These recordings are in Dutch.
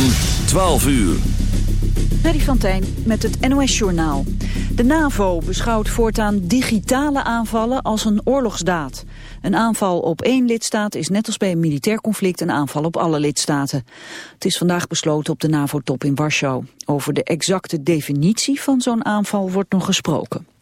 van 12 uur. Freddy van met het NOS-journaal. De NAVO beschouwt voortaan digitale aanvallen als een oorlogsdaad. Een aanval op één lidstaat is net als bij een militair conflict een aanval op alle lidstaten. Het is vandaag besloten op de NAVO-top in Warschau. Over de exacte definitie van zo'n aanval wordt nog gesproken.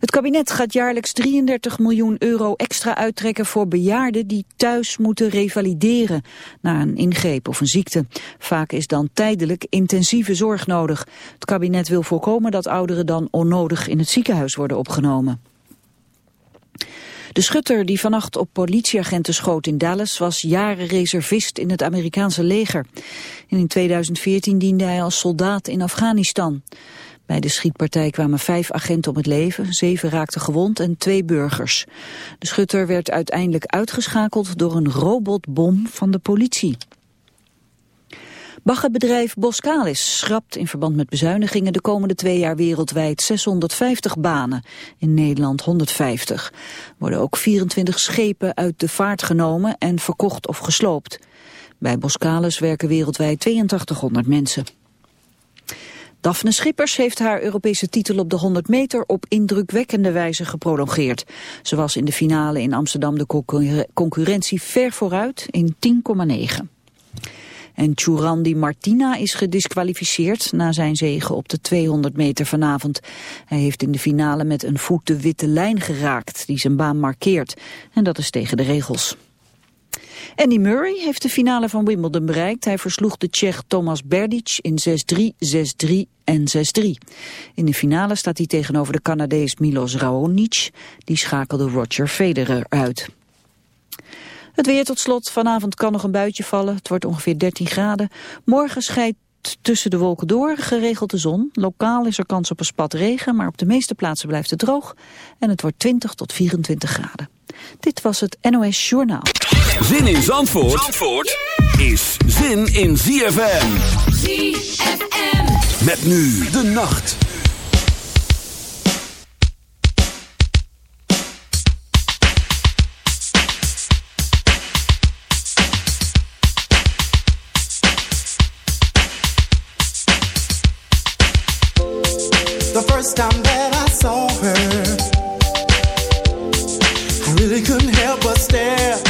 Het kabinet gaat jaarlijks 33 miljoen euro extra uittrekken voor bejaarden die thuis moeten revalideren na een ingreep of een ziekte. Vaak is dan tijdelijk intensieve zorg nodig. Het kabinet wil voorkomen dat ouderen dan onnodig in het ziekenhuis worden opgenomen. De schutter die vannacht op politieagenten schoot in Dallas was jaren reservist in het Amerikaanse leger. En in 2014 diende hij als soldaat in Afghanistan. Bij de schietpartij kwamen vijf agenten om het leven, zeven raakten gewond en twee burgers. De schutter werd uiteindelijk uitgeschakeld door een robotbom van de politie. Baggerbedrijf Boskalis schrapt in verband met bezuinigingen de komende twee jaar wereldwijd 650 banen, in Nederland 150. Worden ook 24 schepen uit de vaart genomen en verkocht of gesloopt. Bij Boskalis werken wereldwijd 8200 mensen. Daphne Schippers heeft haar Europese titel op de 100 meter op indrukwekkende wijze geprolongeerd. Ze was in de finale in Amsterdam de concurrentie ver vooruit in 10,9. En Churandi Martina is gedisqualificeerd na zijn zege op de 200 meter vanavond. Hij heeft in de finale met een voet de witte lijn geraakt die zijn baan markeert. En dat is tegen de regels. Andy Murray heeft de finale van Wimbledon bereikt. Hij versloeg de Tsjech Thomas Berdic in 6-3, 6-3 en 6-3. In de finale staat hij tegenover de Canadees Milos Raonic. Die schakelde Roger Federer uit. Het weer tot slot. Vanavond kan nog een buitje vallen. Het wordt ongeveer 13 graden. Morgen scheidt tussen de wolken door geregeld de zon. Lokaal is er kans op een spat regen, maar op de meeste plaatsen blijft het droog. En het wordt 20 tot 24 graden. Dit was het NOS Journaal. Zin in Zandvoort, Zandvoort is zin in ZFM. ZFM. Met nu de nacht. The first time that I saw her, I really couldn't help but stare.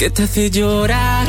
que te hace llorar.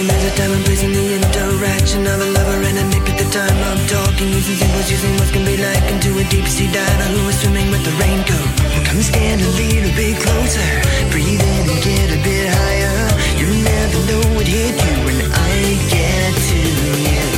Conversation, there's a time place in the interaction of a lover and a nick at the time of talking. Using symbols, using what can be like into a deep sea diver who is swimming with the raincoat. Come stand a little bit closer. Breathe in and get a bit higher. You never know what hit you when I get to you.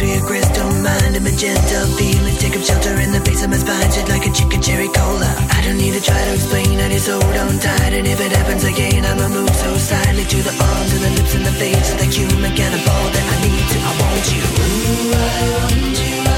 Where your crystal mind A magenta feeling take up shelter in the base of my spine, shit like a chicken cherry cola. I don't need to try to explain, I just hold on tight, and if it happens again, I'ma move so silently to the arms and the lips and the face of the human all that I need to. I want you. Ooh, I want you.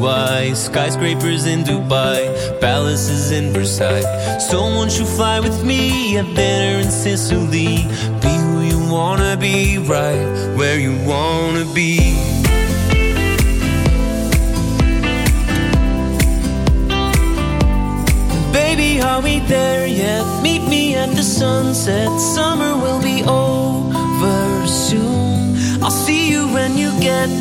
Hawaii. Skyscrapers in Dubai, palaces in Versailles. Someone should fly with me, have dinner in Sicily. Be who you wanna be, right where you wanna be. Baby, are we there yet? Meet me at the sunset. Summer will be over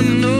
Never know